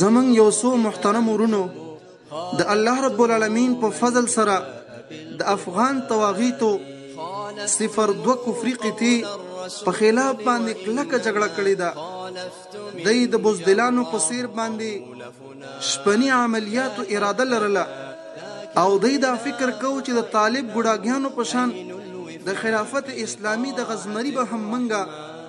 زمونږ یو څو محترم ورونو د الله رب العالمین په فضل سره د افغان تواغیتو صفر دوه کفري قطعې په خلاف باندې کلکه جګړه کړې ده دی د بزدلانو په سیر باندې شپنی عملیاتو اراده لرله او دی دا فکر کو چې د طالب ګډاګیانو په شان د خلافت اسلامی د غزمری به هم منګه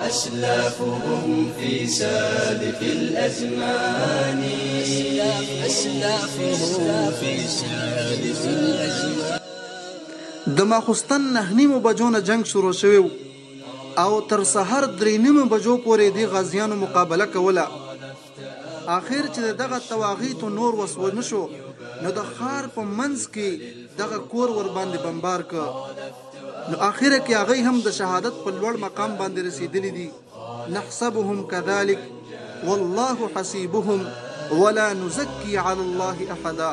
اسلافهم في سابق الازمان اسلافهم في سابق الازمان د ماخوستن نه نیمو بجو نه جنگ شروع شوی او تر سهار درې نیمو بجو پورې د غازیانو مقابله کوله اخر چې د دغه تواغیتو نور وس ونه شو نو د ښار په منځ کې دغه کور ور باندې بمبار که نو اخر کې هغه هم د شهادت په لوړ مقام باندې رسیدلی دي نحسبهم كذلك والله حسيبهم ولا نزكي على الله احدا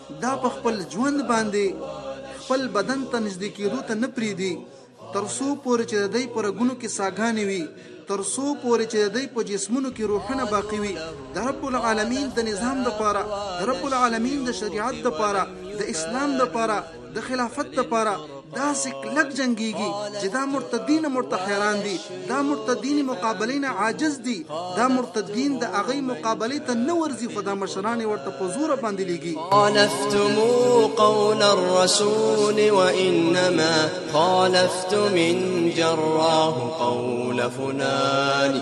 دا په خپل ژوند باندې خپل بدن ته نږدې کېدو ته نه پرېږدي تر څو پورې چې د دی په رګونو کې ساګانې وي تر څو پورې چې د دی په جسمونو کې روحونه باقي وي د رب العالمین د نظام لپاره د رب العالمین د شریعت لپاره د اسلام لپاره د خلافت لپاره داسې کلک جنګیږي چې دا مرتدین مرته حیران دي دا مرتدین مقابله نه عاجز دي دا مرتدین د هغه مقابله ته نه ورځي خو دا مشران ورته په زور باندې لګي خالفتم قول الرسول وانما خالفت من جراه قول فلان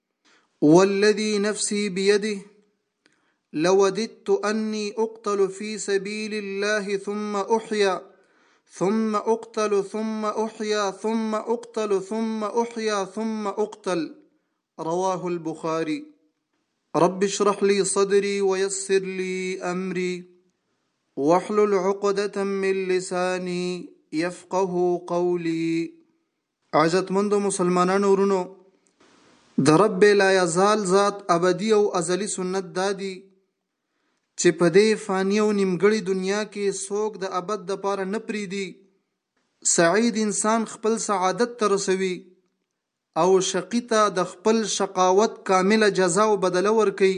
والذي نفسي بيده لوددت أني أقتل في سبيل الله ثم أحيا ثم أقتل ثم أحيا ثم أقتل ثم أحيا ثم أقتل رواه البخاري رب اشرح لي صدري ويسر لي أمري واحلل عقدة من لساني يفقه قولي عزتمندو مسلمانانو ورونو د رب لا یزال ذات ابدی او ازلی سنت دادی چې په دې فانی او نیمګړی دنیا کې څوک د ابد د پاره نه پریدي سعید انسان خپل سعادت ته رسوي او شقی ته د خپل شقاوت کامله جزا او بدله ورکوي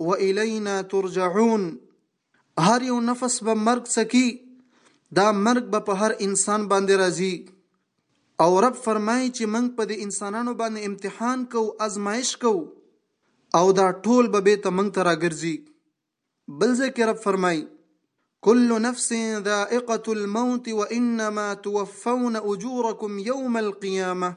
و الینا ترجعون هر یو نفس به مرګ څکی دا مرګ به په هر انسان باندې راځي او رب فرمایي چې موږ په دې انسانانو باندې امتحان کو ازمایش کو او دا ټول به به ته موږ ته راګرځي بل ځکه رب فرمایي كل نفس ذائقة الموت وإنما توفون أجوركم يوم القيامة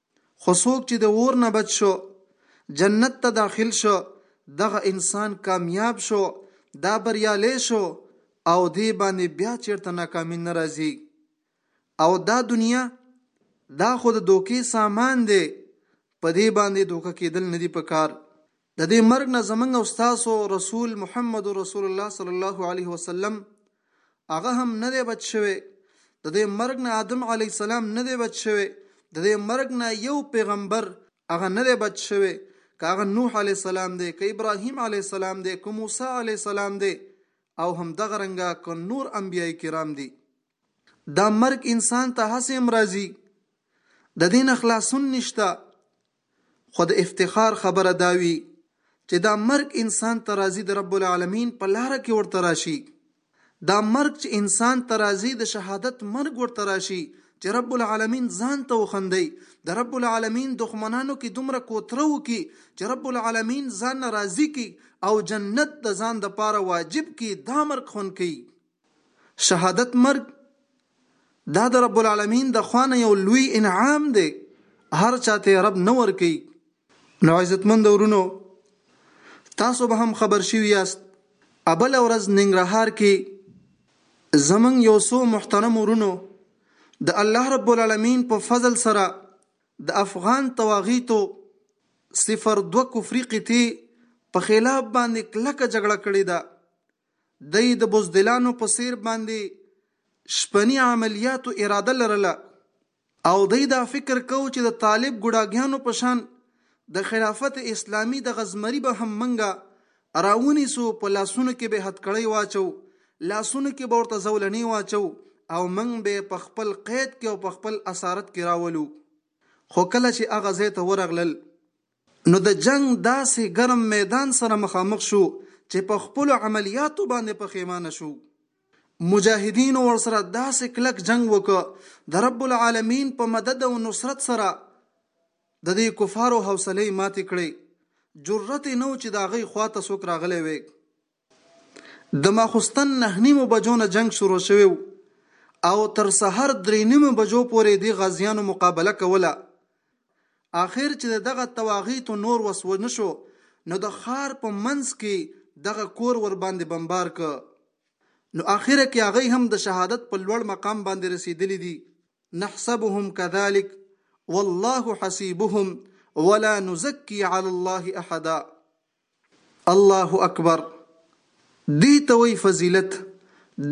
خو څوک چې د اور نه بچ شو جنت ته داخل شو دغه انسان کامیاب شو دا بریالی شو او دې باندې بیا چیرته ناکامي نه راځي او دا دنیا دا خو د دوکې سامان دی په دې باندې دوکه کېدل نه دی پکار د دې مرګ نه زمونږ او ستاسو رسول محمد رسول الله صلی الله علیه وسلم هغه هم نه دی بچ شوی د دې مرګ نه آدم علی السلام نه دی بچ شوی د دې مرګ نه یو پیغمبر هغه نه دی بچ شوی که هغه نوح علی السلام دی که ابراهیم علی السلام دی که موسی علی السلام دی او هم دغه رنګه که نور انبیای کرام دي دا مرګ انسان ته هسې امراضي د دین خلاصون نشته خو د افتخار خبره دا وي چې دا مرګ انسان ته راځي د رب العالمین په لاره کې ورته راشي دا مرګ چې انسان ته راځي د شهادت مرګ ورته راشي چې رب العالمین ځان ته وخندي د رب العالمین دښمنانو کې دومره کوتره وکي چې رب العالمین ځان راضي کی او جنت د ځان د پاره واجب کی دا مرګ خون کوي شهادت مرګ دا د رب العالمین د خوا نه یو لوی انعام دی هر چاته رب نه ورکي نو عزتمند ورونو تاسو به هم خبر شوي یاست ابل ورځ ننګرهار کې زمنګ یو څو محترم ورونو د الله رب العالمین په فضل سره د افغان تواغیتو صفر دو کفری قطعی په خلاف باندې کلکه جګړه کړې ده دی د بزدلانو په څېر باندې شپني عملیاتو اراده لرله او دی دا فکر کو چې د طالب ګوډاګیانو په شان د خلافت اسلامي د غزمری به هم منګه راونیسو په لاسونو کې به هتکړی واچو لاسونو کې به ورته زولنې واچو او منګ به په خپل قید کې او په خپل اسارت کې راولو خو کله چې هغه ځای ته ورغلل نو د جنګ داسې ګرم میدان سره مخامخ شو چې په خپلو عملیاتو باندې پښیمانه شو. مجاهدینو ورسره داسې کلک جنګ وکړ د رب العالمین په مدد او نصرت سره د دې کفارو حوصله یې ماتې کړې، جرت یې نه و چې د هغوی خواته څوک راغلی وی. د ماخوستن نهه نیمو بجو نه جنګ شروع شوی و او تر سهار درې نیمو بجو پورې دې غازیانو مقابله کوله. اخر چې د دغه تواغیتو نور وس ونه شو نو د ښار په منځ کې دغه کور ورباندې بمبار کړ. نو اخر کې هغوی هم د شهادت په لوړ مقام باندې رسېدلي دي. نحسبهم کذلک والله حسیبهم ولا نزکي علی الله احدا. الله اکبر دی ته وای فضیلت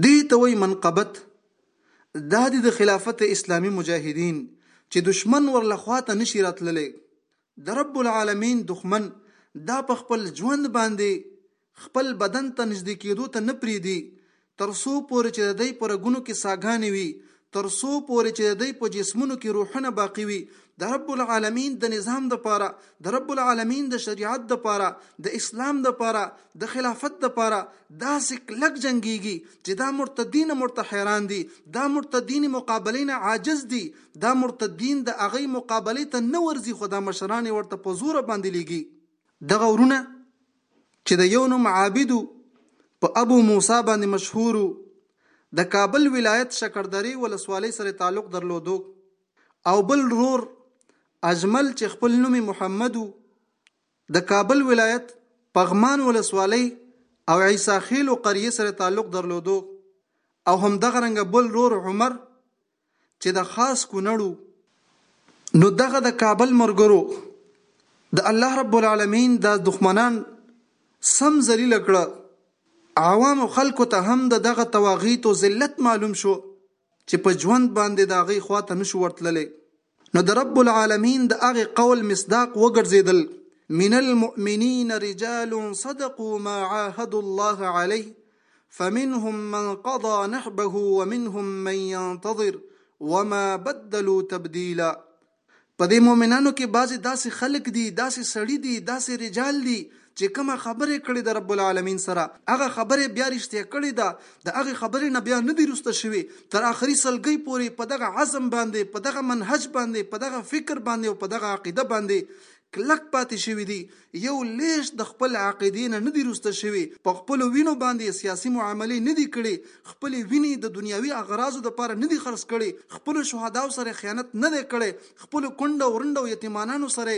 دی ته وای منقبت دا دی د خلافت اسلامی مجاهدین چې دشمن ور لخوا ته نشی راتللی د رب العالمین دښمن دا په خپل ژوند باندې خپل بدن ته نږدې کېدو ته نه پرېږدي تر څو پورې چې د دوی په رګونو کې ساګانې وي، تر څو پورې چې د دوی په جسمونو کې روحونه باقي وي، د رب العالمین د نظام لپاره، د رب العالمین د شریعت لپاره، د اسلام لپاره، د خلافت لپاره داسې کلک جنګیږي چې دا مرتدین هم ورته حیران دي، دا مرتدین مقابلې نه عاجز دي، دا مرتدین د هغوی مقابلې ته نه ورځي خو دا مشران یې ورته په زوره باندې لیږي. دغه ورونه چې د یو نوم عابد و، په ابو موسی باندې مشهور و، د کابل ولایت شکردرې ولسوالۍ سره یې تعلق درلودو او بل ورور اجمل چې خپل نوم یې محمد و، د کابل ولایت پغمان ولسوالۍ او عیسی خېلو قریې سره یې تعلق درلودو او همدغه رنګه بل ورور عمر چې د خاص کونړ وو نو دغه د کابل مرګرو د الله رب العالمین د دښمنان سم ذلیل کړه عوام خلکو ته هم د دغه تواغیت او ذلت معلوم شو چې په ژوند باندې د هغې خواته نشو ورتللی نو د رب العالمين د هغه قول مصداق وګرځيدل، من المؤمنين رجال صدقو ما عاهدو الله عليه فمنهم من قضا نحبه ومنهم من ينتظر وما بدلو تبديلا په دې مؤمنانو کې بعضې داسې خلک دي، داسې سړي دي، داسې رجال دي چي کومه خبره کړې ده رب العالمين سره هغه خبره بيا رښتيا کړې ده د هغه خبرې نه بيا نه دي روسته شوي تر اخري سلګۍ پوري په دغه عزم باندې په دغه منهج باندې په دغه فکر باندې او په دغه عقيده باندې کلک پاتې شوي دي یو لیش د خپل عقیدې نه نه دي روسته شوي په خپل وینو باندې سیاسي معاملې نه دي کړي خپل ویني د دنیاوي اغراضو د پاره نه دي خرڅ کړي خپل شهداو سره خیانت نه دی کړي خپل کونډه ورنډه او یتیمانانو سره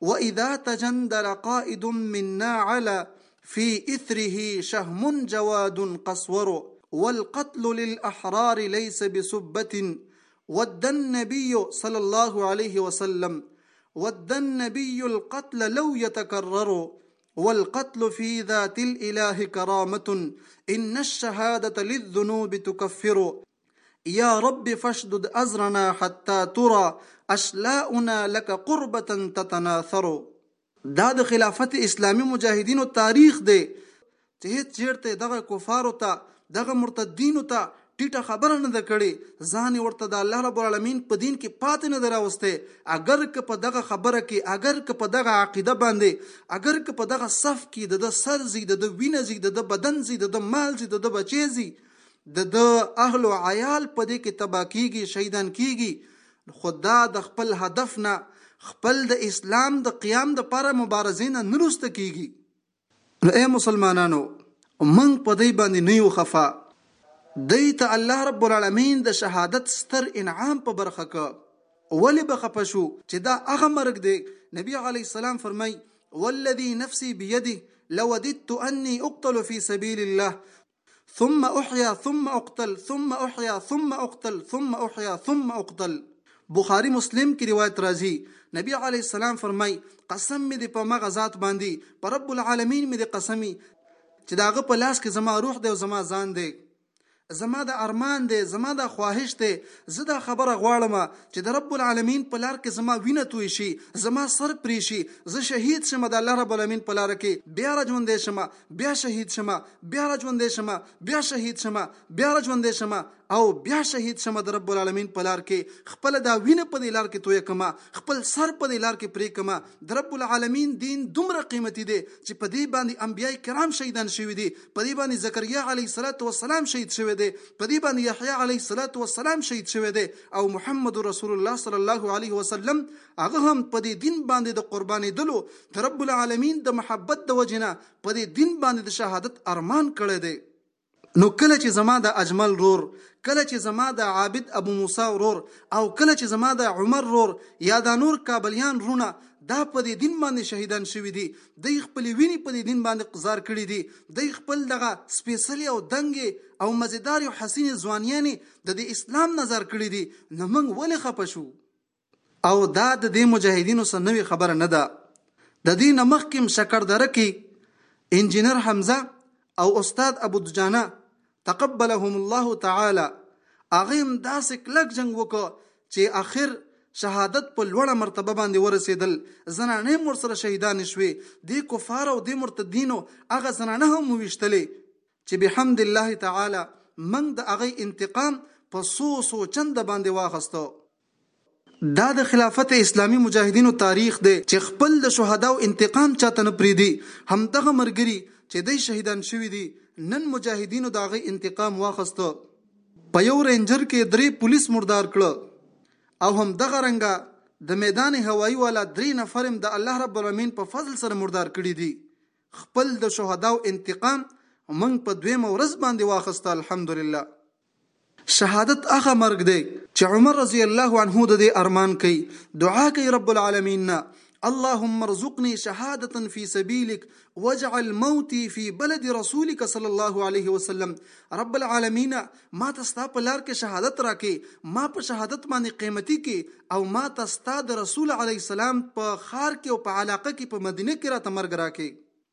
وإذا تجندل قائد منا على في إثره شهم جواد قصور والقتل للأحرار ليس بسبة ود النبي صلى الله عليه وسلم ود النبي القتل لو يتكرر والقتل في ذات الإله كرامة إن الشهادة للذنوب تكفر يا رب فاشدد ازرنا حتى ترى اشلاؤنا لك قربة تتناثر. دا د خلافت اسلامي مجاهدينو تاريخ دی چې هيڅ چيرته يې دغه کفارو ته، دغه مرتدينو ته ټيټه خبره نه ده کړې، ځان يې ورته د الله رب العالمين په دين کې پاتې نه دی راوستی، اګر که په دغه خبره کې، اګر که په دغه عقيده باندې، اګر که په دغه صف کې د ده سر ځي، د ده وينه ځي، د ده بدن ځي، د ده مال ځي، د ده بچي ځي، د ده اهل و عيال په دې کې تباه کېږي، شهيدان کېږي، خو دا د خپل هدف نه، خپل د اسلام د قيام لپاره مبارزې نه نه روسته کېږي. نو اې مسلمانانو! موږ په دوی باندې نه يو خفه، دوی ته الله رب العالمين د شهادت ستر انعام په برخه کړ، ولې به خفه شو چې دا هغه مرګ دی، نبي عليه السلام فرمايي، والذي نفسي بيده لوددت أني أقتل في سبيل الله ثم احيا ثم اقتل ثم احيا ثم اقتل ثم احيا ثم اقتل بخاری مسلم کې روایت راځي نبی علی السلام فرمای قسم می دی په مغه ذات باندې پر رب العالمین می دی قسمی چې داغه په لاس کې زما روح دی او زما ځان دی زما د ارمان دی زما د خواهش دی زه دا خبره غواړم چې د رب العالمین په لار کې زما وینه توی شي زما سر پرې شي زه شهید شم د الله رب العالمین په لار کې بیا را ژوندې شم بیا شهید شمه بیا را ژوندې شمه بیا شهید شمه بیا را ژوندې شمه او بیا شهید شمه د رب العالمین په لار کې خپل دا وینه په دې لار کې توې کما خپل سر په دې لار کې پرې کما د رب العالمین دین دومره قیمتي دی چې په دې باندې انبیای کرام شهیدان شوی دي په دې باندې زکریا علی صلوات و سلام شهید شوی دی په دې باندې یحیی علی صلوات و سلام شهید شوی دی او محمد رسول الله صلی الله علیه وسلم هغه هم په دې دین باندې د قربانېدلو د رب العالمین د محبت د وجې نه په دې دین باندې د شهادت ارمان کړی دی. نو کله چې زما د اجمل ورور، کله چې زما د عابد ابو موسی ورور او کله چې زما د عمر ورور یا دا نور کابلیان وروڼه دا په دې دین باندې شهیدان شوي دي، دوی خپلې وینې په دې دین باندې قضار کړي دي، دوی خپل دغه سپېڅلې او دنګې او مزېدارې او حسینې ځوانیانې د دې اسلام نه ځار کړي دي، نو موږ ولې خپه شو؟ او دا د دې مجاهدینو څه نوې خبره نه ده، د دې نه مخکې هم شکر دره کې انجینر حمزه او استاد ابودجانه تقبلهم الله تعالی هغه هم داسې کلک جنګ وکړ چې اخر شهادت په لوړه مرتبه باندې ورسېدل زنانه هم ورسره شهیدانې شوې دې کفار او دې مرتدینو هغه زنانه هم وویشتلې چې بحمد الله تعالی موږ د هغې انتقام په څو څو چنده باندې واخستو دا د خلافت اسلامي مجاهدینو تاریخ دی چې خپل د شهداو انتقام چاته نه پریږدي، همدغه مرګري چې دی شهیدان شوي دي نن مجاهدینو د هغوی انتقام واخسته په یو رینجر کې درې پولیس مردار کړه او همدغه رنګه د میدان هوایي والا درې نفر هم د الله رب العالمین په فضل سره مردار کړي دي خپل د شهداو انتقام موږ په دویمه ورځ باندې واخسته الحمدلله. شهادت هغه مرګ دی چې عمر رضی الله عنه د دې ارمان کوي دعا کوي رب العالمین نه اللهم ارزقني شهادة في سبيلك واجعل موتي في بلد رسولك صلى الله عليه وسلم رب العالمين ما ته ستا په لار کې شهادت راکې ما په شهادت باندې قیمتي کې او ما ته ستا د رسول عليه السلام په خار کې او په علاقه کې په مدینه کې را تمرګ راکې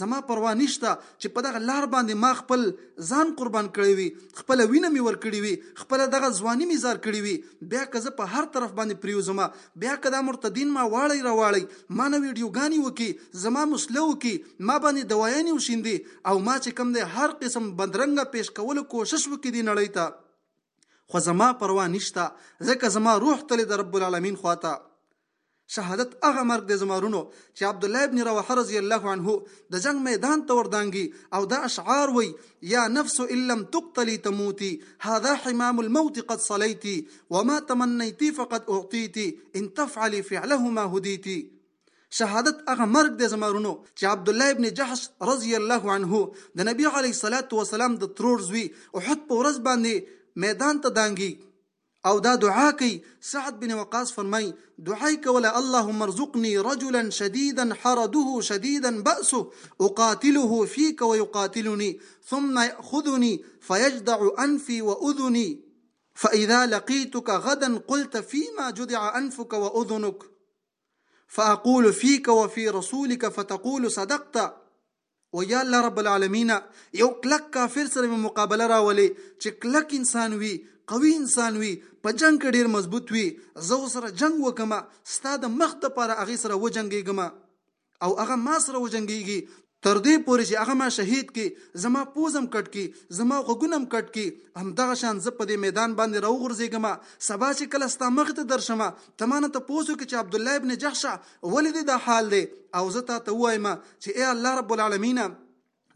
زما پروا نشته چې په دغه لار باندې ما خپل ځان قربان کړی وي، خپله وینه مې ورکړې وي، خپله دغه ځواني مې ځار کړې وي، بیا که زه په هر طرف باندې پریوځم، بیا که دا مرتدین ما واړی راواړی، مانه ویډیوګانې وکړي، زما مسله وکړي، ما باندې دوايانې وشیندي او ما چې کوم دی هر قسم بدرنګه پیش کولو کوشش وکړي دې نړۍ ته، خو زما پروا نشته، ځکه زما روح تللی د رب العالمین خواته. شهادت هغه مرګ دی زما ورونو چې عبدالله ابن رواحه رضی الله عنه د جنګ میدان ته وردانګي او دا اشعار وي یا نفس ان لم تقتلی تموتی هذا حمام الموت قد صلیتی وما تمنیتی فقد اعطیتی ان تفعلی فعله ما هدیتی شهادت هغه مرګ دی زمارونو چې عبد الله ابن جحش رضی الله عنه د نبی علی صلوات و سلام د ترور زوی او حد په ورځ باندې میدان ته دانګي او دا دعا کوي سعد بن وقاص فرمای دعای کوله اللهم ارزقني رجلا شديدا حرده شديدا بأسه اقاتله فيك ويقاتلني ثم ياخذني فيجدع انفي واذني فاذا لقيتك غدا قلت فيما جدع انفك واذنك فاقول فيك وفي رسولك فتقول صدقت او یا الله رب العالمین یو کلک کافر سره مې مقابله راولې چې کلک انسان وي قوي انسان وي په جنگ کې ډیر مضبوط وي زه سره جنگ وکم ستا د مخ د پاره هغه سره وجنګېږم او هغه ما سره وجنګېږي تر دې پورې چې هغه ما شهید کی زما پوزم کټ کی زما غوګونم کټ کی هم دغه شان ز په دې میدان باندې راوغورځېږم سبا چې کله ستا مخ ته درشمه تمانه ته پوسو کې چې عبد الله ابن جحشه ولې دې دا حال دی او زه تا ته وایم چې اے الله رب العالمین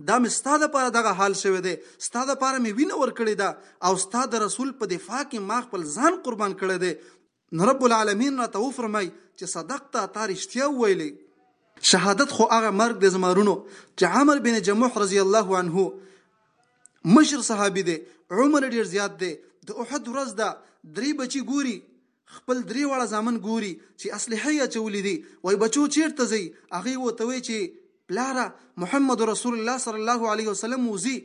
دا مې ستا د پاره دغه حال شوی دی ستا د پاره مې وینه ورکړې ده او ستا د رسول په دفاع کې ما خپل ځان قربان کړی دی نو رب العالمین راته وفرمای چې صدقته تا رښتیا وویلې شهادت خو هغه مرګ د زمارونو چې عمر بن جموح رضی الله عنه مشر صحابي دی عمر ډیر زیات دی د احد ورځ ده درې بچي ګوري خپل درې واړه زامن ګوري چې اسلحه یې اچولي دي وایي بچو چیرته ځئ هغوی ورته وایي چې پلاره محمد رسول الله صلی الله علیه وسلم وځي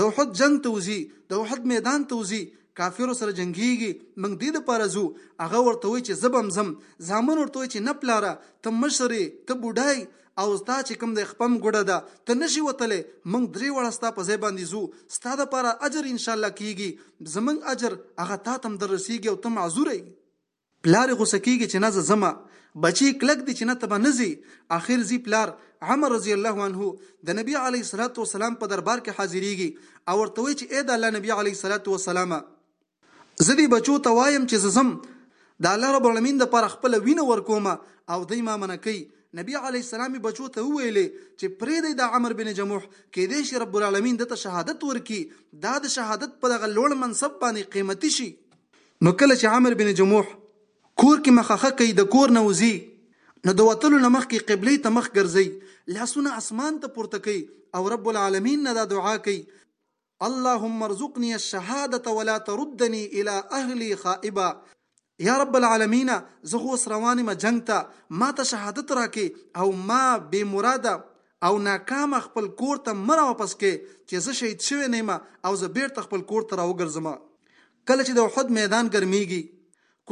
د احد جنګ ته وځي د احد میدان ته وځي کافرو سره جنګیږي موږ دې لپاره ځو هغه ورته وایي چې زه به هم ځم زامن ورته وایي چې نه پلاره ته مشر یې ته بوډا یې او ستا چې کوم دی خپم ګوډه ده ته نشي وتلی موږ درې واړه ستا په ځای باندې ځو ستا دپاره اجر انشاءالله کیږي زموږ اجر هغه تاته هم در رسیږي او ته معذوره یې. پلار غوسه کیږي چې نه زه ځمه بچي کلک دي چې نه ته به نه ځې اخر ځي پلار عمر رضی الله عنه د نبي علیه الصلوة والسلام په دربار کې حاضریږي او ورته وایي چې ای د الله نبي علیه الصلوة والسلامه! زه دی بچو ته وایم چی زه ځم د الله رب العلمین لپاره خپله وینه ورکوم او دی ما منع کوي نبی علیه السلام بچو ته وویل چی پریږدی دا عمر بن جموح کیدای شي رب العلمین ده ته شهادت ورکړي دا د شهادت په دغه لوړ منصب باندی قیمتي شي نو کله چی عمر بن جموح کور کی مخه ښه کوي د کور نه وځي نو د وتلو نه مخکی قبلی ته مخ ګرځي لاسونه اسمان ته پورته کوي او رب العلمین نه دا دعا کوي اللهم ارزقني الشهادة ولا تردني الى اهلي خائبا یا رب العالمین زه خو اوس روان یم جنګ ته ما ته شهادت راکې او ما بې مراده او ناکامه خپل کور ته مه راواپس کې چې زه شهید شوی نه یم او زه بېرته خپل کور ته راوګرځم کله چې د احد میدان ګرمېږي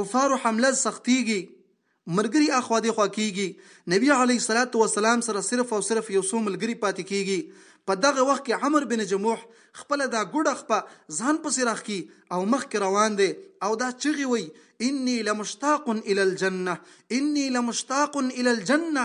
کفارو حمله سختېږي ملګري اخوا دیخوا کیږي، نبي علیه الصلوة والسلام سره صرف او صرف یو څو ملګري پاتې کیږي، په دغه وخت کې عمرو بن جموح خپله دا ګوډه خپه ځان پسې راښکي او مخکې روان دی او دا چغې وایي، اني لمشتاق الی الجنة، اني لمشتاق الی الجنة،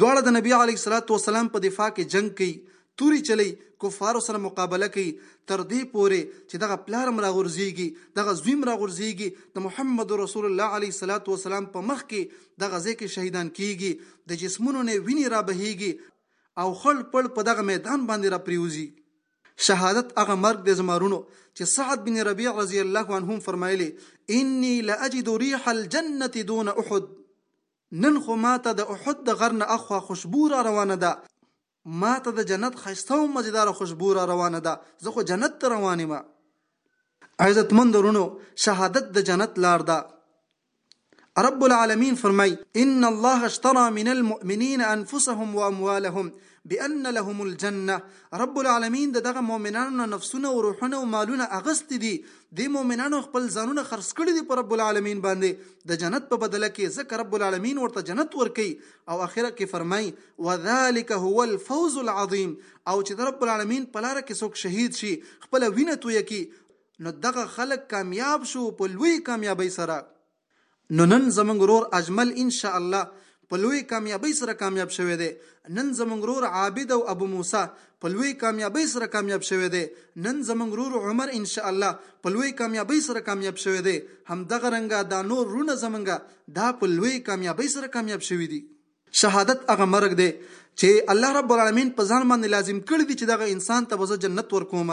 دواړه د نبی علیه الصلوة والسلام په دفاع کې جنګ کوي، توري چلوي، کفارو سره مقابله کوي، تر دې پورې چې دغه پلار هم راغورځېږي، دغه زوی هم راغورځېږي، د محمد رسول الله علیه الصلوة والسلام په مخ کې دغه ځای کې شهیدان کېږي، د جسمونو نه وینې رابهېږي او خړ پړ په دغه میدان باندې راپرېوځي. شهادت هغه مرګ دی زما وروڼو چې سعد بن ربیع رضی الله عنه هم فرمایلي، اني لاجد ریح الجنة دون احد. نن خو ماته د احد د غر نه اخوا خوشبو را روانه ده، ماته د جنت ښایسته او مزیداره خوشبو را روانه ده، زه خو جنت ته روان یم. عزتمند وروڼو! شهادت د جنت لار ده. رب العالمین فرمایي، ان الله اشتری من المؤمنین انفسهم واموالهم بأن لهم الجنة، رب العالمين د دغه مؤمنانو نه نفسونه او روحونه او مالونه اغستي دي، دې مؤمنانو خپل ځانونه خرڅ کړي دي په رب العالمين باندې د جنت په بدله کې ځکه رب العالمين ورته جنت ورکوي او اخره کې فرمايي، وذلک هو الفوز العظيم، او چې د رب العالمين په لاره کې څوک شهيد شي خپله وينه تويه کړي نو دغه خلک کامياب شو په لويې کاميابۍ سره. نو نن زمونږ ورور اجمل ان شاء الله په لویې کامیابۍ سره کامیاب شوی دی نن زمونږ ورور عابد او ابو موسی په لویې کامیابۍ سره کامیاب شوی دی نن زمونږ ورور عمر ان شاء الله په لویې کامیابۍ سره کامیاب شوی دی همدغه رنګه دا نور وروڼه زمونږ دا په لویې کامیابۍ سره کامیاب شوي دي. شهادت هغه مرګ دی چې الله رب العالمین په ځان باندې لازم کړی دی چې دغه انسان ته به زه جنت ورکوم.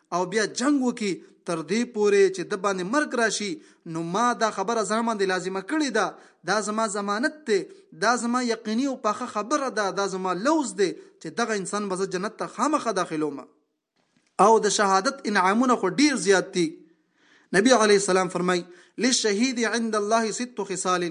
او بیا جنګ وکړي تر دې پورې چې ده باندې مرګ راشي نو ما دا خبره ځان باندې لازمه کړې ده دا زما ضمانت دی دا زما یقیني او پاخه خبره ده دا زما لوز دی چې دغه انسان به زه جنت ته خامخا داخلوم او د شهادت انعامونه خو ډیر زیات دي نبی علیه السلام فرمایي، للشهید عند الله ست خصال،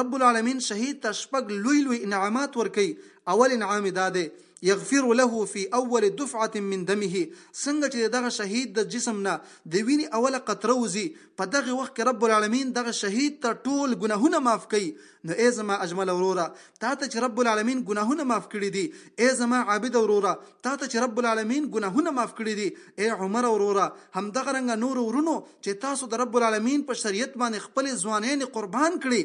رب العالمین شهید ته شپږ لوی لوی انعامات ورکوي، اول انعام یې دا دی، یغفر له فی اول دفعة من دمه، څنګه چې د دغه شهید د جسم نه د وینې اوله قطره وځي، په دغه وخت کې رب العالمین دغه شهید ته ټول ګناهونه معاف کوي، نو ای زما اجمله وروره! تاته چې رب العالمين ګناهونه معاف کړي دي اې زما عابد وروره تاته چې رب العالمين ګناهونه معاف کړي دي اې عمر وروره همدغه رنګ نور ورونو چې تاسو د رب العالمين په شریعت باندې خپل ځوانین قربان کړي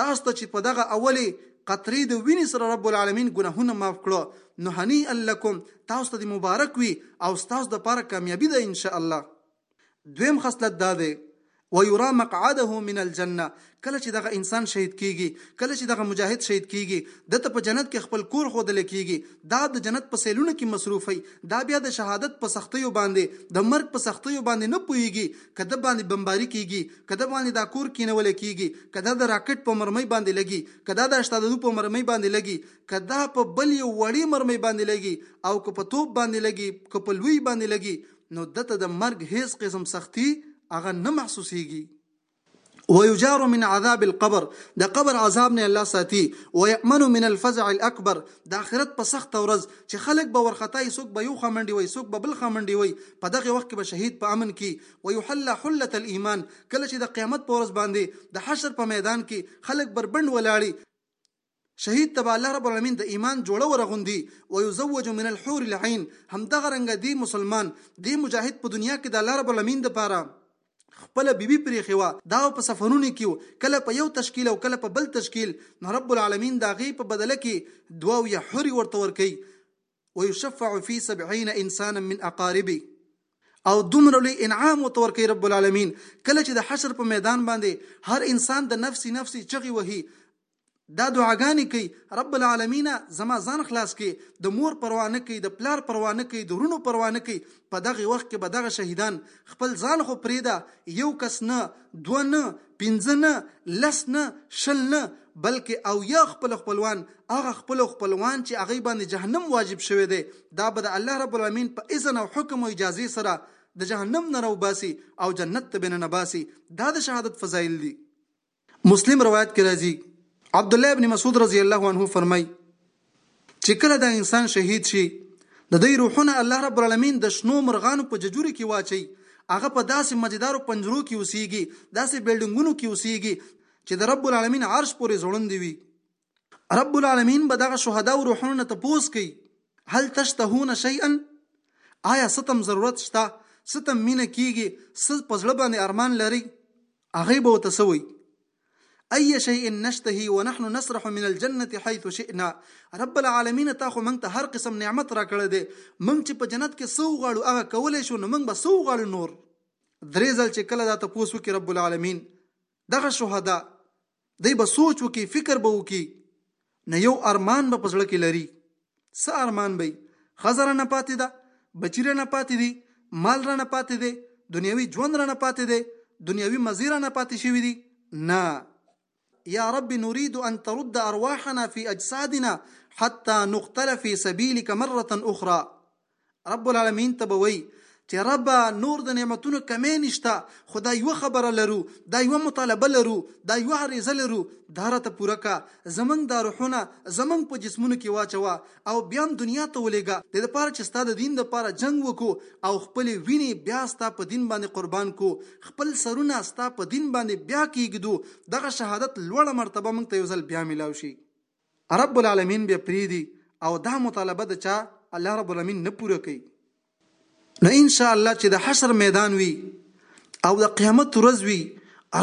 تاسو ته چې په دغه اولي قطرې د وینې سره رب العالمین ګناهونه معاف کړو نو هنی الکم تاسو ته د مبارک وي او تاسو د پاره کامیابی ده ان شاء الله دویم خصلت دا دی، ویرا مقعده من الجنه، کله چې دغه انسان شهید کېږي، کله چې دغه مجاهد شهید کېږي، ده ته په جنت کې خپل کور ښودل کېږي، دا د جنت په سیلونو کې مصروف وي، دا بیا د شهادت په سختیو باندې، د مرګ په سختیو باندې نه پوهېږي، که ده باندې بمباري کېږي، که ده باندې دا کور کېنول کېږي، که دا د راکټ په مرمۍ باندې لګي، که دا د اشتاددو په مرمۍ باندې لګي، که دا په بل یو وړې مرمۍ باندې لګي او که په توپ باندې لګي، که په لويي باندې لګي، نو ده ته د مرګ هېڅ قسم سختي هغه نه محسوسېږي. ويجار من عذاب القبر د قبر عذاب نه الله ساتي ويأمن من الفزع الاکبر د اخرت په سخته ورځ چې خلک به ورخطا وي څوک به يو خوا منډې وهي څوک به بل خوا منډې وهي په دغه وخت کې به شهيد په امن کې ويحلى حلة الايمان کله چې د قيامت په ورځ باندې د حشر په ميدان کې خلک بربنډ ولاړي شهید ته به الله رب العالمین د ایمان جوړه ورغوندي، ویزوج من الحور العین، همدغه رنګه دې مسلمان، دې مجاهد په دنیا کې د الله رب العالمین لپاره خپله بیبي پریښې وه، دا به په سفرونو کې و، کله په یو تشکیل او کله په بل تشکیل، نو رب العالمین د هغې په بدله کې دوه اویا حورې ورته ورکوي، ويشفع في سبعين انسانا من اقاربي او دومره لوی انعام ورته ورکوي رب العالمین کله چې د حشر په میدان باندې هر انسان د نفسي نفسي چغې وهي دا دعاګانې کوي رب العالمین زما ځان خلاص کړي د مور پروا نه کوي د پلار پروا نه کوي د رونو پروا نه کوي په دغه وخت کې به دغه شهیدان خپل ځان خو پرېده یو کس نه دوه نه پنځه نه، لس نه، شل نه، بلکې اویا خپل خپلوان، هغه خپل خپلوان چې هغوی باندې جهنم واجب شوی دی، دا به د الله رب العالمین په اذن او حکم او اجازې سره د جهنم نه راوباسي او جنت ته به ننباسي، دا د شهادت فضایل دي. مسلم روایت کې راځي، عبدالله بن مسعود رضی الله عنه فرمایي، چې کله دا انسان شهید شي د دوی روحونه الله رب العالمین د شنو مرغانو په ججوري کې واچوي هغه په داسې مزیدارو پنجرو کې اوسیږي داسې بلډنګونو کې اوسیږي چې د رب العالمین عرش پورې ځوړندې وي رب العالمین به دغه شهدا او روحونو نه تپوس کوي هل تشتهون شيئا آیا ستم ضرورت شته ستم مینه کیږي ست پزړه باندې ارمان لري هغه به وتسوي اي شيء نشتهي ونحن نسرح من الجنة حيث شئنا رب العالمين تا خو موږ ته هر قسم نعمت راکړی دی موږ چې په جنت کې څه وغواړو هغه کولی شو نو موږ به څه وغواړو نور درې ځل چې کله دا تپوس وکړي رب العالمین دغه شهدا دی به سوچ وکړي فکر به وکړي نه یو ارمان به په زړه کې لري څه ارمان به ښځه رانه پاتې ده بچي رانه پاتې دي مال رانه پاتې دی دنیوي ژوند رانه پاتې دی دنیوي مزې رانه پاتې شوي دي نه یا رب نريد ان ترد ارواحنا في اجسادنا حتى نقتل في سبيلك مره اخرى رب العالمين ته به وي چې ربه نور د نعمتونو کمی نشته خو دا یوه خبره لرو دا یوه مطالبه لرو دا یوه عریضه لرو دا راته پوره که زمونږ دا روحونه زمونږ په جسمونو کې واچوه او بیا هم دنیا ته ولېږه د لپاره چې ستا د دین لپاره جنګ وکړو او خپلې وینې بیا ستا په دین باندې قربان کو خپل سرونه ستا په دین باندې بیا کېږدو دغه شهادت لوړه مرتبه موږ ته یو ځل بیا ملاو شي رب العالمين به پريدي او دا مطالبه د چا الله رب العالمين نه پوره کوي نو ان شاء الله چې د حشر میدان وي او د قیامت ورځ وي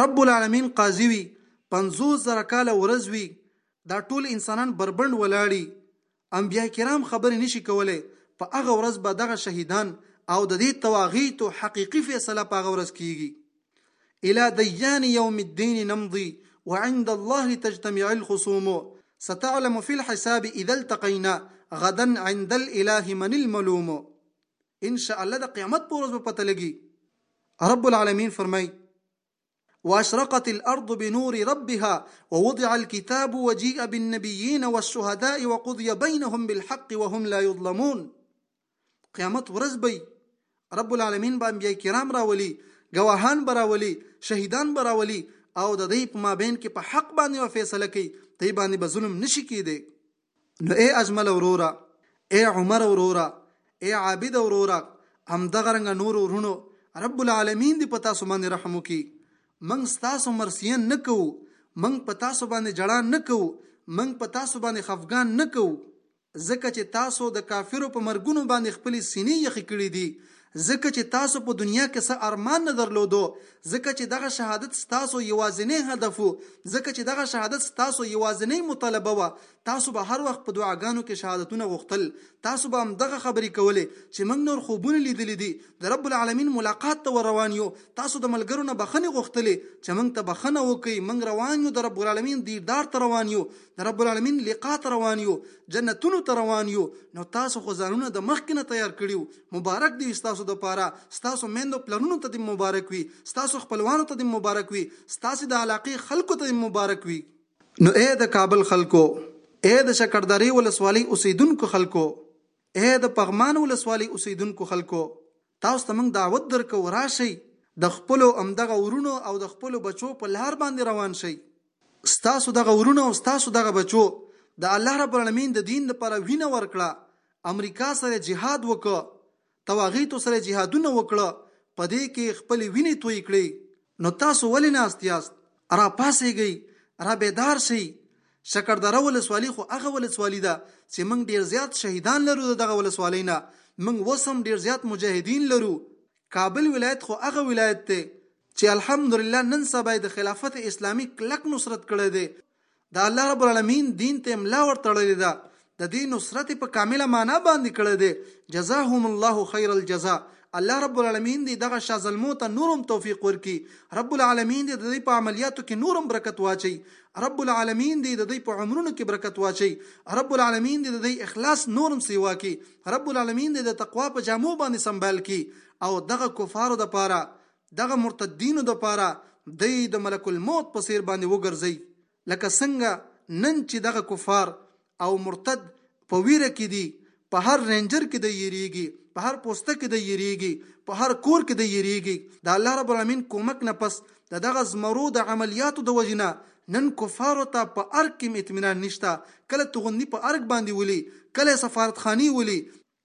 رب العالمین قاضي وي 50 زره کال ورځ وي دا ټول انسانان بربند ولاړی انبیا کرام خبرې نشي کولای په هغه ورځ به دغه شهیدان او د دې تواغیت او حقيقي فیصله په هغه ورځ کیږي الی دیان یوم الدین نمضي وعند الله تجتمع الخصوم ستعلم في الحساب اذا التقينا غدا عند الاله من الملوم ان شاء الله د قیامت پر ورځ پته لګي رب العالمین فرمای واشرقت الارض بنور ربها ووضع الكتاب وجيء بالنبيين والشهداء وقضي بينهم بالحق وهم لا يظلمون قیامت ورځ به رب العالمین به انبیای کرام راولي ګواهان به راولي شهیدان به راولي او د دوی په مابین کې په حق باندې و فیصله کوي دوی باندې به ظلم نشي کېدی نو ای اجمل وروره ای عمر وروره ای عابد وروره همدغه رنګه نور ورونو رب العالمین دې په تاسو باندې رحم وکړي موږ ستاسو مرثیه نه کوو موږ په تاسو باندې جړا نه کوو موږ په تاسو باندې خفګان نه کوو ځکه چې تاسو د کافرو په مرګونو باندې خپلې سینې یخې کړې دي، ځکه چې تاسو په دنیا کې څه ارمان نه درلود، ځکه چې دغه شهادت ستاسو یوازینی هدف و، ځکه چې دغه شهادت ستاسو یوازینۍ مطالبه وه، تاسو به هر وخت په دعاګانو کې شهادتونه غوښتل، تاسو به همدغه خبرې کولې چې موږ نور خوبونه لیدلي دي، د رب العالمین ملاقات ته ور روان یو، تاسو د ملګرو نه بخښنې غوښتلې چې موږ ته بخښنه وکړئ، موږ روان یو د رب العالمین دیدار ته روان یو، د رب العالمین لقا ته روان یو جنتونو ته روان یو نو تاسو خو ځانونه د مخکې نه تیار کړیو مبارک دی تاسو د پاره تاسو میندو پلانونو ته د مبارک وي تاسو خپلوانو ته د مبارک وي تاسو د علاقې خلکو ته د مبارک وي نو اې د کابل خلکو اې د شکرداري ولسوالۍ اوسیدونکو خلکو اې د پغمان ولسوالۍ اوسیدونکو خلکو تاسو ته موږ دعوت درکوو راشئ د خپلو همدغه وروڼو او د خپلو بچو په لار باندې روان شئ. ستاسو دغه وروڼه او ستاسو دغه بچو د الله رب العالمین د دین لپاره وینه ورکړه، امریکا سره یې جهاد وکړ، طواغیتو سره یې جهادونه وکړل، په دې کې یې خپلې وینې تویې کړې، نو تاسو ولې ناست یاست؟ را پاڅیږی را بیدار شی شکردره ولسوالی خو هغه ولسوالی ده چې موږ ډیر زیات شهیدان لرو د دغه ولسوالی نه موږ اوس هم ډیر زیات مجاهدین لرو کابل ولایت خو هغه ولایت دی چې الحمدلله نن سبا د خلافت اسلامی کلک نصرت کړی دی د الله رب العالمين دين ته ملا ور تړلې ده د دې نصرت يې په کامله معنا باندې کړی دی جزاهم الله خير الجزاء الله رب العالمين دې دغه شاه زلمو ته نور هم توفيق ورکړي رب العالمين دې د دوی په عملیاتو کې نور هم برکت واچي رب العالمين دې د دوی په عمرونو کې برکت واچي رب العالمين دې د دوی اخلاص نور هم سیوا کړي رب العالمين دې د تقوا په جامو باندې سنبال کړي او دغه کفارو د پاره دغه مرتدینو دپاره دی د ملک الموت په څیر باندې وګرځی لکه څنګه نن چی دغه کفار او مرتد په ویره کی دی په هر رینجر کی دی یریږی په هر پوسته کی دی یریږی په هر کور کی دی یریږی د الله رب العالمین کومک نه پس د دغه زمرو د عملیاتو د وجنه نن کفارو ته په ارګ کیم اطمینان نشته کله توغندی په ارګ باندې ولی کله سفارتخانی ولی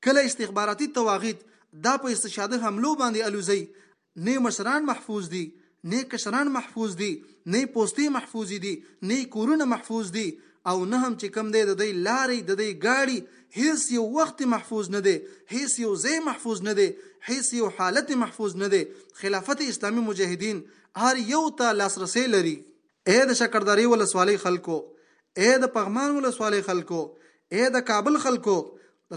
کله استخباراتي تواغیت دا په استشهادي حملو باندې الوزي، نه مشران محفوظ دي، نه کشران محفوظ دي، نه پوستې محفوظې دي، نه کورونه محفوظ دي او نه هم چې کوم دی د دی لارې، د دی ګاړي، هیڅ یو وخت محفوظ نه دی، هیڅ یو ځای محفوظ نه دی، هیڅ یو حالت محفوظ نه دی، خلافت اسلامي مجاهدین هر یو ته لاسرسی لري. اې د شکردرې ولسوالۍ خلکو، اې د پغمان ولسوالۍ خلکو، اې د کابل خلکو!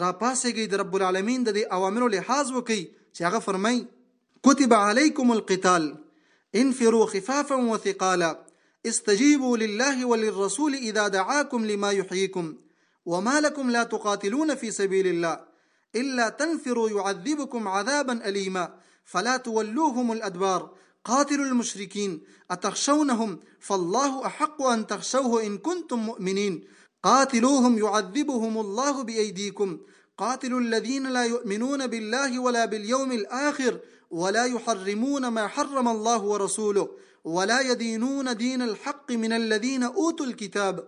راپاڅېږئ، د رب العالمین د دې اوامرو لحاظ وکړئ چې هغه فرمایي. کتب علیکم القتال، انفروا خفافا وثقالا، استجیبوا لله وللرسول اذا دعاکم لما یحییکم، وما لكم لا تقاتلون في سبيل الله إلا تنفروا يعذبكم عذابا أليما فلا تولوهم الأدبار قاتلوا المشركين أتخشونهم فالله أحق أن تخشوه إن كنتم مؤمنين قاتلوهم يعذبهم الله بأيديكم قاتلوا الذين لا يؤمنون بالله ولا باليوم الآخر ولا يحرمون ما حرم الله ورسوله ولا يدينون دين الحق من الذين أوتوا الكتاب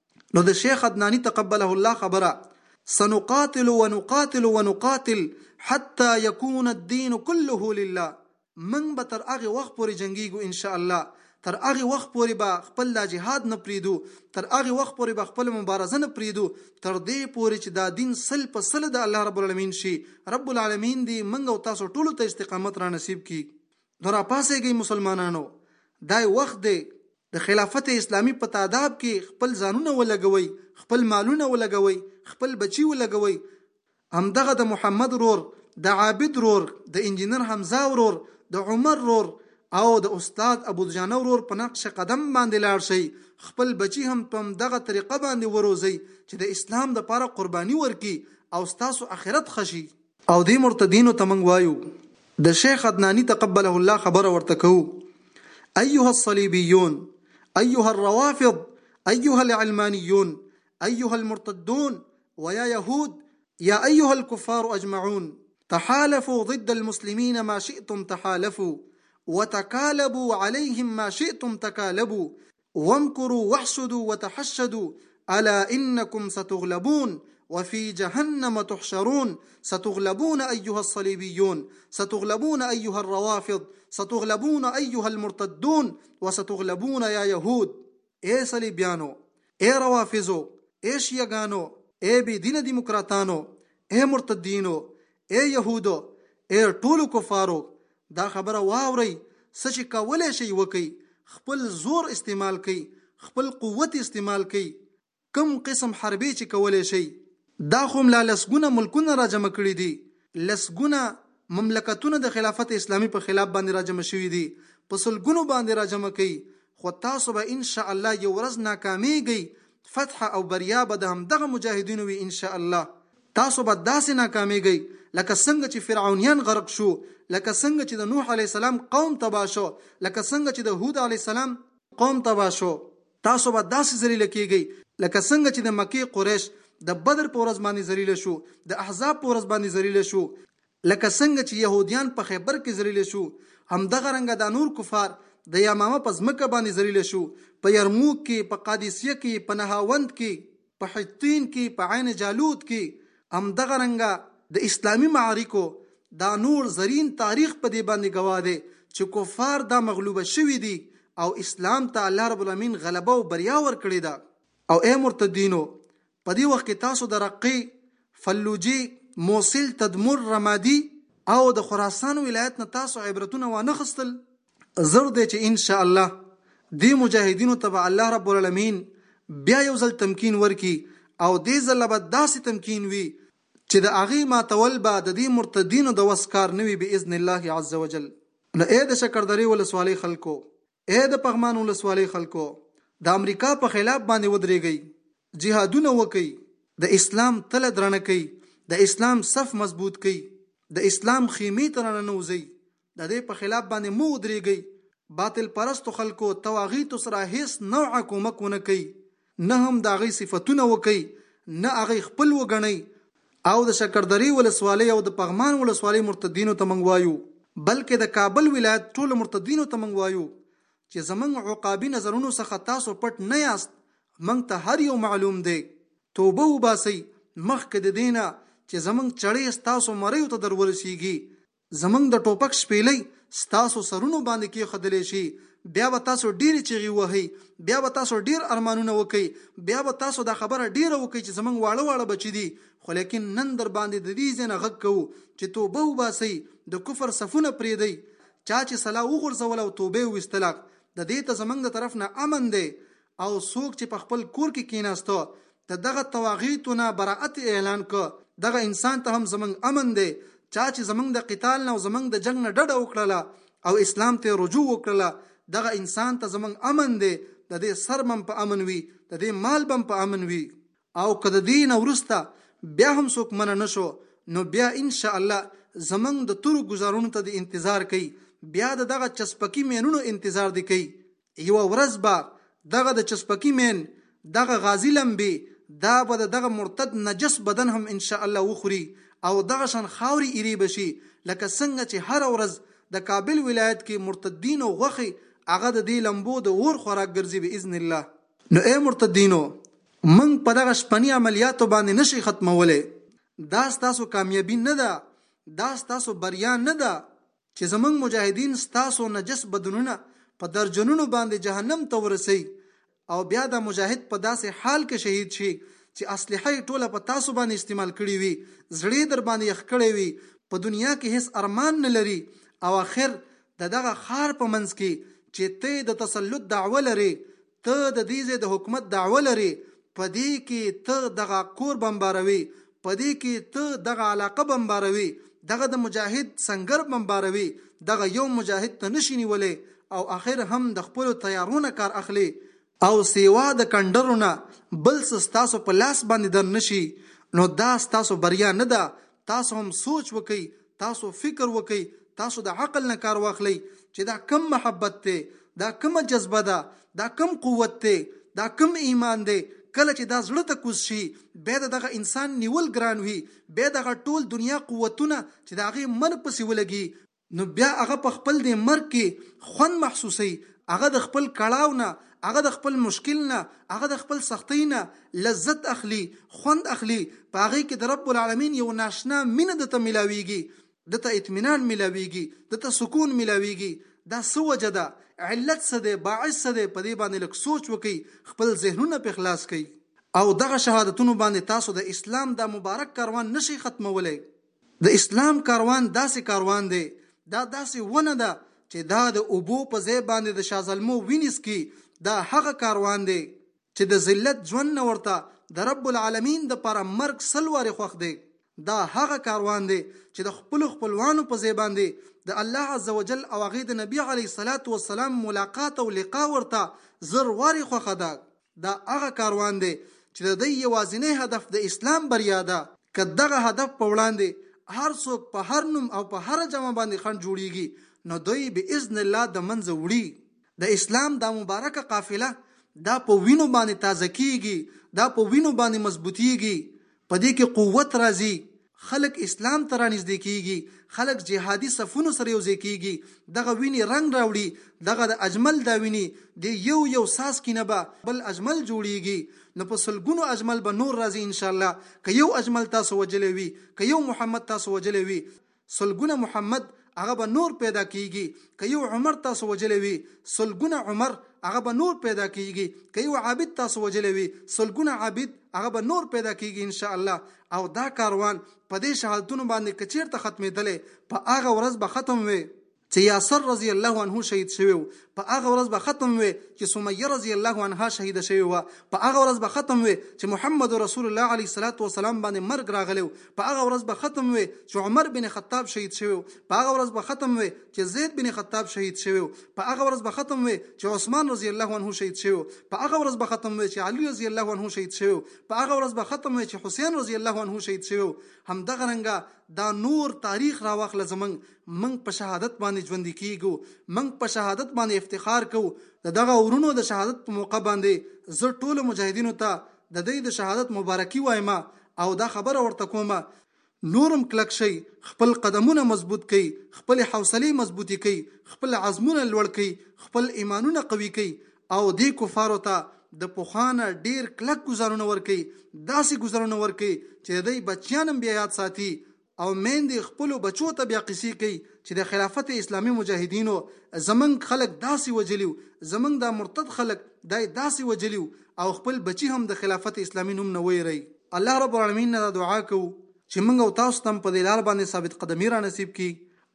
نو د شیخ عدناني تقبله الله خبره، سنقاتل ونقاتل ونقاتل حتی یکون الدین کله لله، موږ به تر هغه وخت پورې جنګیږو ان شاء الله، تر هغه وخت پورې به خپل دا جهاد نه پریږدو، تر هغه وخت پورې به خپله مبارزه نه پریږدو، تر دې پورې چې دا دین سل په سله د الله رب العالمین شي، رب العالمین دې موږ او تاسو ټولو ته استقامت رانصیب کړي. نو راپاڅېږئ مسلمانانو! دا وخت دی، د خلافت اسلامي په تاداب کې خپل ځانونه ولګوئ، خپل مالونه ولګوئ، خپل بچي ولګوئ، همدغه د محمد ورور، د عابد ورور، د انجینر حمزه ورور، د عمر ورور او د استاد ابودجانه ورور په نقش قدم باندې لاړ شئ، خپل بچي هم په همدغه طریقه باندې وروزئ چې د اسلام لپاره قرباني ورکړي او ستاسو اخرت ښه شي. او دې مرتدینو تمنګ وایو د شیخ عدنانی تقبله الله خبره ورته کوو ايها الصليبيون أيها الروافض أيها العلمانيون أيها المرتدون ويا يهود يا أيها الكفار أجمعون تحالفوا ضد المسلمين ما شئتم تحالفوا وتكالبوا عليهم ما شئتم تكالبوا وامكروا واحشدوا وتحشدوا ألا إنكم ستغلبون وفي جهنم تحشرون ستغلبون ايها الصليبيون ستغلبون ايها الروافض ستغلبون ايها المرتدون وستغلبون يا يهود إيه صليبيانو إيه روافزو إيه شيغانو إيه بدين ديمقراطانو إيه مرتدينو إيه يهودو إيه طولو كفارو دا خبره واورئ، څه چې کولای شئ وکړئ، خپل زور استعمال کړئ، خپل قوت استعمال کړئ، کوم قسم حربې چې کولای شئ. دا خو ملا لسګونه ملکونه راجمع کړي دي، لسګونه مملکتونه د خلافت اسلامي په خلاف باندې راجمع شوي دي، په سلګونو باندې راجمع کړئ، خو تاسو به ان شاء الله یو ورځ ناکامېږئ، فتح او بریا به د همدغه مجاهدینو وي ان شاء الله. تاسو به داسې ناکامېږئ لکه څنګه چې فرعونیان غرق شو، لکه څنګه چې د نوح علیه السلام قوم تباه شو، لکه څنګه چې د هود علیه السلام. قوم تباه شو. تاسو به داسې ذلیله کېږئ لکه څنګه چې د مکې قریش د بدر په ورځ باندې ذلیله شو، د احزاب په ورځ باندې ذلیله شو، لکه څنګه چې یهودیان په خیبر کې ذلیله شو، همدغه رنګه دا نور کفار د یمامه په ځمکه باندې ذلیله شو، په یرموک کې، په قادسیه کې، په نهاوند کې. په حطين کې په عين جالوت کې همدغه رنګه د اسلامي معارکو دا نور زرين تاريخ په دې باندې ګواه دی چې کفار دا مغلوبه شوي دي او اسلام ته الله رب العالمين غلبه او بريا ورکړې ده او اي مرتدينو په دې وخت کې تاسو د رقي فلوجي موصل تدمر رمادي او د خراسان ولایت نه تاسو عبرتونه وانه خستل زر دی چې ان شاء الله دې مجاهدینو ته به الله رب العالمین بیا یو ځل تمکین ورکي او دې ځل به داسې تمکین وي چې د هغې ماتول به د دې مرتدینو د وس کار نه وي باذن الله عز وجل نو ای د شکردرې ولسوالۍ خلکو ای د پغمان ولسوالۍ خلکو د امریکا په خلاف باندې ودرېږئ جهادونه وکړئ د اسلام تله درنه کړئ د اسلام صف مضبوط کړئ د اسلام خیمې ته راننوځئ ددې په خلاف باندې مه ودریږئ، باطل پرستو خلکو طواغیتو سره هیڅ نوعه کومک ونه کړئ، نه هم د هغوی صفتونه وکړئ، نه هغوی خپل وګڼئ او د شکردرې ولسوالۍ او د پغمان ولسوالۍ مرتدینو ته موږ وایو، بلکې د کابل ولایت ټولو مرتدینو ته موږ وایو، چې زموږ عقابي نظرونو څخه تاسو پټ نه یاست، موږ ته هر یو معلوم دی، توبه وباسئ مخکې ددې نه چې زموږ چړې ستاسو مریو ته درورسیږي، زموږ د ټوپک شپېلۍ ستاسو سرونو باندې کېښودلې شي، بیا به تاسو ډېرې چېغې ووهئ، بیا به تاسو ډېر ارمانونه وکړئ، بیا به تاسو دا خبره ډېره وکړئ چې زموږ واړه واړه بچي دي، خو لېکن نن درباندې د دې ځای نه غږ کوو چې توبه وباسئ، د کفر صفونه پرېږدئ، چا چې سلاح وغورځوله او توبه یې وویستله، د دې ته زموږ د طرف نه امن دی او څوک چې په خپل کور کې کیناسته د دغه تواغیتو نه براعت اعلان که دغه انسان ته هم زمنګ امن دی چا چې زمنګ د قتال نه او زمنګ د جنگ نه ډډه وکړله او اسلام ته رجوع وکړله دغه انسان ته زمنګ امن دی د دې سر بم په امن وي د دې مال بم په امن وي او که د دین ورسته بیا هم څوک منه نشو نو بیا ان شاء الله زمنګ د تورو گزارونو ته د انتظار کوي بیا د دغه چسپکی مینونو انتظار دی کوي یوه ورځ به دغه د چسپکی مین دغه غازی لمبی دا به د دغه مرتد نجس بدن هم ان شاء الله وخوری او دغه شان خاوری ایری به شی لکه څنګه چی هره ورځ د کابل ولایت کی مرتدینو غوښی هغه د دی لمبو د اور خوراک ګرځی باذن الله. نو ای مرتدینو موږ په دغه شپنی عملیاتو باندی نه شی ختمولی دا ستاسو کامیابی نه ده دا ستاسو بریا نه ده چې زمونږ مجاهدین ستاسو نجس بدنونه په درجنونو باندې جهنم ته ورسوي او بیا دا مجاهد په داسې حال کې شهید شي چې اسلحه یې ټوله په تاسو باندې استعمال کړې وي، زړۀ در باندې یخ کړی وي، په دنیا کې هیڅ ارمان نه لري او اخر د دغه ښار په منځ کې چې ته یې د تسلط دعوه لرې ته د دې ځای د حکومت دعوه لرې، په دې کې ته دغه کور بمباروې، په دې کې ته دغه علاقه بمباروې، دغه د مجاهد سنګر بمباروې، دغه یو مجاهد ته نه شې نیولی او اخر هم د خپلو طیارو نه کار اخلې، او سېوا د کنډرو نه بل څه ستاسو په لاس باندې در نه شي، نو دا ستاسو بریا نه ده، تاسو هم سوچ وکړئ، تاسو فکر وکړئ، تاسو د عقل نه کار واخلئ چې دا کوم محبت دی، دا کومه جذبه ده، دا کوم قوت دی، دا کوم ایمان دی، کله چې دا زړه ته کوز شي، بیا د دغه انسان نیول ګران وي، بیا دغه ټول دنیا قوتونه چې د هغې مرګ پسې ولګي، نو بیا هغه په خپل دې مرګ کې خوند محسوسوي، هغه د خپل کړاو نه، هغه د خپل مشکل نه، هغه د خپل سختۍ نه لذت اخلي، خوند اخلي، په هغې کې د رب العالمین یو ناشنا مینه ده ته ملاویږي، ده ته اطمینان ملاویږي، ده ته سکون ملاویږي، دا څه وجه ده؟ علت څه دی؟ باعث څه دی؟ په دې باندې لږ سوچ وکړئ، خپل ذهنونه پرې خلاص کړئ. او دغه شهادتونو باندې تاسو د اسلام دا مبارک کاروان نه شئ ختمولی. د اسلام کاروان داسې کاروان دی، دا داسې ونه ده چې دا د اوبو په ځای باندې د شازلمو وینې څکي، دا هغه کاروان دی چې د ذلت ژوند نه ورته د رب العالمین دپاره مرګ سل وارې خوښ دی، دا هغه کاروان دی چې د خپلو خپلوانو په ځای باندې د الله عزوجل او هغه د نبي علیه الصلوة والسلام ملاقات او لقاء ورته زر وارې خوښه ده. دا هغه کاروان دی چې د دی یوازینی هدف د اسلام بریا ده. که دغه هدف په وړاندې هر څوک په هر نوم او په هره جامه باندې خنډ جوړیږي نو دوی باذن الله د منځه وړي. د اسلام دا مبارکه قافله دا په وینو باندې تازه کیږي، دا په وینو باندې مضبوطیږي. په دې کې قوت راځي، خلک اسلام ته رانږدې کېږي، خلک جهادي صفونو سره یو ځای کېږي، دغه وینې رنګ راوړي، دغه د اجمل دا وینې، د یو یو څاڅکي نه به بل اجمل جوړېږي، نو په سلګونو اجمل به نور راځي انشاالله، که یو اجمل تاسو وژلی وي، که یو محمد تاسو وژلی وي، سلګونه محمد هغه به نور پیدا کیږي که یو عمر تاسو وجلې وي سلګونه عمر هغه به نور پیدا کیږي که یو عابد تاسو وجلې وي سلګونه عابد هغه به نور پیدا کیږي ان شاء الله او دا کاروان په دې شهادتونو باندې کچیرته ختمېدلې په هغه ورځ به ختم وي چې یاسر رضی الله عنه شهید شوی و په هغه ورځ به ختم وي چې سمیه رضی الله عنها شهیده شوی و په هغه ورځ به ختم وي چې محمد رسول الله علیه الصلاۃ والسلام باندې مرګ راغلی په هغه ورځ به ختم وي چې عمر بن خطاب شهید شوی په هغه ورځ به ختم وي چې زید بن خطاب شهید شوی په هغه ورځ به ختم وي چې عثمان رضی الله عنه شهید شوی په هغه ورځ به ختم وي چې علی رضی الله عنه شهید شوی په هغه ورځ به ختم وي چې حسین رضی الله عنه شهید شوی همدغه رنګه دا نور تاریخ راوخله زمنګ موږ په شهادت باندې ژوندي کیږو موږ په شهادت باندې افتخار کوو د دغه ورونو د شهادت په موقع باندې زه ټولو مجاهدینو ته د دوی د شهادت مبارکي وایم او دا خبره ورته کوم نور هم کلک شئ خپل قدمونه مضبوط کړئ خپلې حوصلې مضبوطې کړئ خپل عزمونه لوړ کړئ خپل ایمانونه قوي کړئ او دې کفارو ته د پخوا نه ډېر کلک ګوزارونه ورکړئ داسې ګوزارونه ورکړئ چې د دوی بچیان هم بیا یاد ساتي او میندې خپلو بچو ته بیا قصې کوي چې د خلافت اسلامي مجاهدینو زمونږ خلک داسې وژلي و، زمونږ دا مرتد خلک دا یې داسې وژلي و او خپل بچي هم د خلافت اسلامي نوم نه ویری. الله رب العالمین نه دا دعا کوو چې مونږ او تاسو ته هم په دې لار باندې ثابت قدمي را نصیب کړي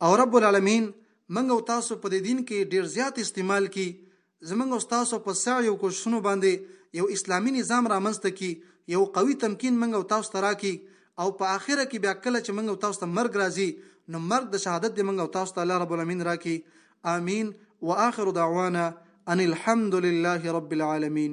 او رب العالمین مونږ او تاسو په دې دین کې ډیر زیات استعمال کړي زمونږ او ستاسو په سعی او کوششونو باندې یو اسلامي نظام رامنځ ته کړي، یو قوي تمکین مونږ او تاسو ته راکړي او په آخره کې بیا کله چې مونږ او تاسو ته مرګ راځي نو مرګ د شهادت دې مونږ او تاسو ته الله رب العالمین راکړي. آمین. وآخر دعوانا ان الحمدلله رب العالمین.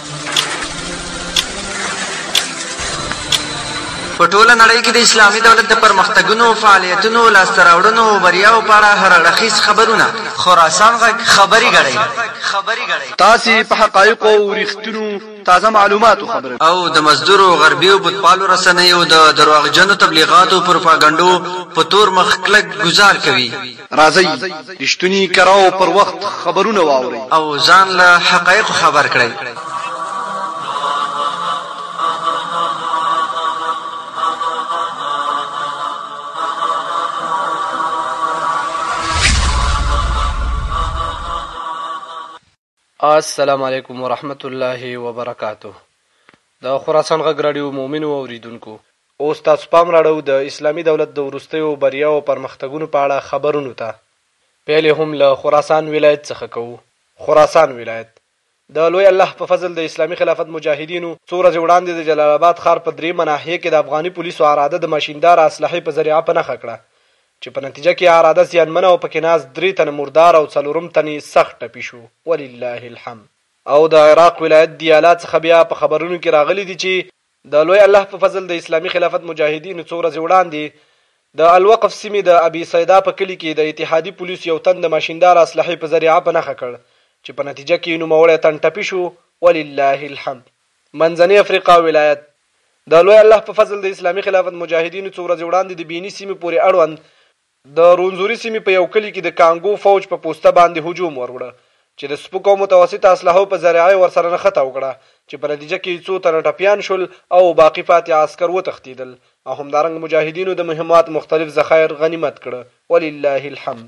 په ټوله نړۍ کې د اسلامي دولت د پرمختګونو، فعالیتونو، لاسته راوړنو او بریاو په اړه هر اړخیز خبرونه. خراسان غږ خبري ګړۍ. تاسې په حقایقو او رښتونو تازه معلوماتو خبروي. او د مزدورو، غربي او بتپالو رسنیو د درواغجنو تبلیغاتو او پروپاګنډو په تور مخ کلک ګوزار کوي. راځئ رښتوني کره او پر وخت خبرونه واورئ او ځان له حقایقو خبر کړئ. السلام علیکم ورحمت الله وبرکاته د خراسان غږ راډیو مؤمنو اوریدونکو اوس تاسو پام راړو د اسلامي دولت د وروستیو بریاو او پرمختګونو په اړه خبرونو ته پیل هم له خراسان ولایت څخه کوو خراسان ولایت د لوی الله په فضل د اسلامي خلافت مجاهدینو څو ورځې وړاندې د جلال آباد ښار په درېیمه ناحیه کې د افغاني پولیسو اراده د ماشینداره اسلحې په ذریعه په نښه کړه چې په نتیجه کې عراده زیانمنه او پکې ناست درې تنه مردار او څلورم تن یې سخت ټپي شو ولله الحمد. او د عراق ولایت دیالا څخه بیا په خبرونو کې راغلي دي چې د لوی الله په فضل د اسلامي خلافت مجاهدینو څو ورځې وړاندې د الوقف سیمې د ابي سیدا په کلي کې د اتحادي پولیسو یو تن د ماشیندار اسلحې په ذریعه په نښه کړ چې په نتیجه کې نوموړی تن ټپي شو ولله الحمد. منځنۍ افریقا ولایت د لوی الله په فضل د اسلامي خلافت مجاهدینو څو ورځې وړاندې د بیني سیمې پورې اړوند د رونزوري سیمې په یو کلي کې د کانګو فوج په پوسته باندې هجوم وروړه چې د سپکو او متوسطه اسلحو په ذریعه یې ورسره نښته وکړه چې په نتیجه کې یې څو تنه ټپیان شول او باقي پاتې عسکر وتښتېدل او همدارنګه مجاهدینو د مهمات مختلف ذخایر غنیمت کړه ولله الحمد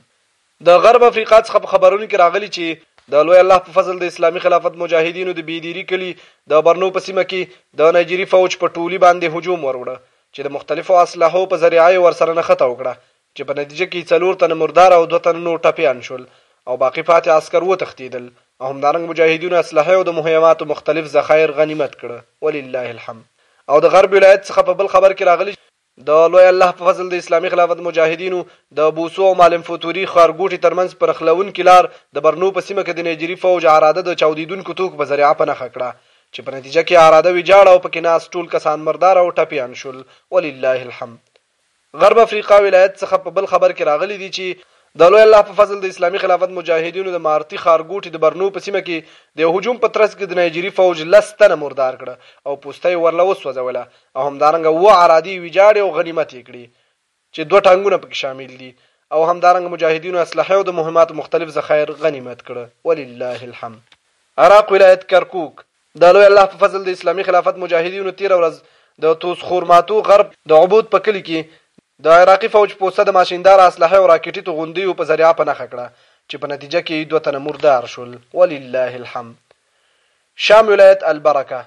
د غرب افریقا څخه په خبرونو کې راغلي چې د لوی الله په فضل د اسلامي خلافت مجاهدینو د بیدیری کلي د برنو په سیمه کې د نایجیري فوج په ټولي باندې هجوم وروړه چې د مختلفو اسلحو په ذریعه یې ورسره نښته وکړه چې په نتیجه کې څلور تنه مردار او دوه تنه نور ټپیان شول او باقي پاتې عسکر وتښتېدل او همدارنګ مجاهدینو اسلحه او د مهماتو مختلف ذخایر غنیمت کړه ولله الحمد او د غرب ولایت څخه په بل خبر کې راغلی د لوی الله په فضل د اسلامي خلافت مجاهدینو د بوسو او معلم فوتوري ښارګوټي ترمنځ پر خلونکي لار د برنو په سیمه کې د نایجري فوج عراده د چاودیدونکو توکو په ذریعه په نښه کړه چې په نتیجه کې عراده ویجاړه او پکې ناست ټول کسان مردار او ټپیان شول ولله الحمد غرب افریقا ولایت څخه په بل خبر کې راغلي دي چې د لوی الله په فضل د اسلامي خلافت مجاهدینو د مارتي ښارګوټي د برنو په سیمه کې د یو هجوم په ترڅ کې د نایجیري فوج لس تنه مردار کړه او پوسته یې ورله وسوځوله او همدارنګه اووه عرادې ویجاړې او غنیمت یې کړې چې دوه ټانګونه پکې شامل دي او همدارنګه مجاهدینو اسلحه او د مهماتو مختلف ذخایر غنیمت کړه ولله الحمد عراق ولایت کرکوک د لوی الله په فضل د اسلامي خلافت مجاهدینو تیره ورځ د توس خورماتو غرب د عبود په کلي کې د عراقي فوج پوسته د ماشینداره اسلحه او راکټي توغندیو په ذریعه په نښه کړه چې په نتیجه کې یې دوه تنه مردار شول ولله الحمد. شام ولایت البرکه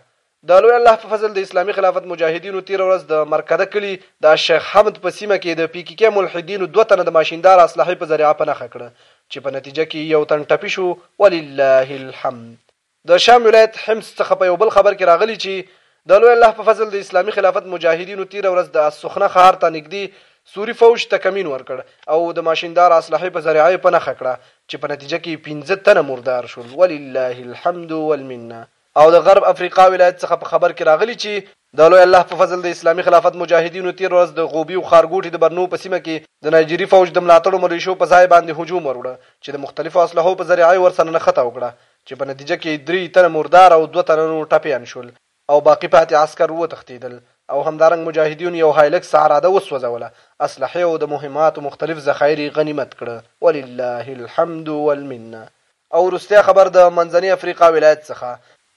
د لوی الله په فضل د اسلامي خلافت مجاهدینو تیره ورځ د مرکده کلي د الشیخ حمد په سیمه کې د پي کې کې ملحدینو دوه تنه د ماشینداره اسلحه په ذریعه په نښه کړه چې په نتیجه کې یې یو تن ټپي شو ولله الحمد. د شام ولایت حمص څخه په یو بل خبر کې راغلي چې د لوی الله په فضل د اسلامي خلافت مجاهدینو تیره ورځ د السخنه ښار ته نږدې سوري فوج ته کمین ورکړ او د ماشیندار اسلحې په ذریعه یې په نښه کړه چې په نتیجه کې پنځه تنه مردار شول ولله الحمد والمنه او د غرب افریقا ولایت څخه په خبر کې راغلي چې د لوی الله په فضل د اسلامي خلافت مجاهدینو تیر ورځ د غوبي او خارګوټي د برنو په سیمه کې د نایجیري فوج د ملاتړو ملیشو په ځای باندې هجوم وروړه چې د مختلفو اسلحو په ذریعه یې ورسره نښته وکړه چې په نتیجه کې درې تنه مردار او دوه تنه نور ټپیان شول او باقي پاتې عسکر وتښتیدل او همدارنګ مجاهدیون یو هایلکس عراده وسوځوله، اسلحې او د مهماتو مختلف ذخایر یې غنیمت کړه ولله الحمد والمنه او وروستی خبر د منځنۍ افریقا ولایت څخه،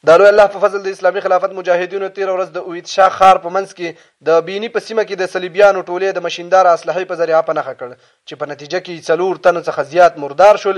د لوی الله په فضل د اسلامي خلافت مجاهدینو تیره ورځ د اوید شاه ښار په منځ کې د بیني په سیمه کې د صلیبیانو ټولی د مشینداره اسلحې په ذریعه په نښه کړ چې په نتیجه کې یې څلور تنو څخه زیات مردار شول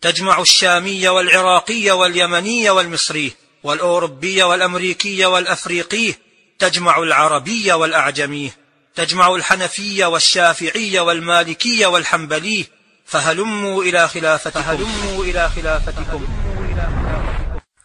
تجمع الشامي والعراقي واليمني والمصري والأوروبي والأمريكي والأفريقي تجمع العربي والأعجمي تجمع الحنفي والشافعي والمالكي والحنبلي فهلموا إلى خلافتكم فهلموا إلى خلافتكم